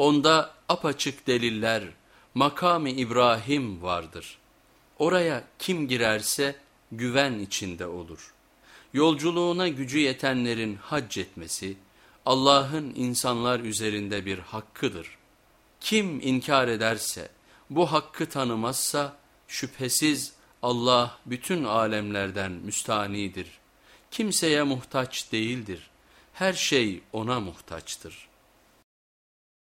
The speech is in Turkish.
Onda apaçık deliller, makam-ı İbrahim vardır. Oraya kim girerse güven içinde olur. Yolculuğuna gücü yetenlerin hac etmesi, Allah'ın insanlar üzerinde bir hakkıdır. Kim inkar ederse, bu hakkı tanımazsa, şüphesiz Allah bütün alemlerden müstanidir. Kimseye muhtaç değildir. Her şey ona muhtaçtır.''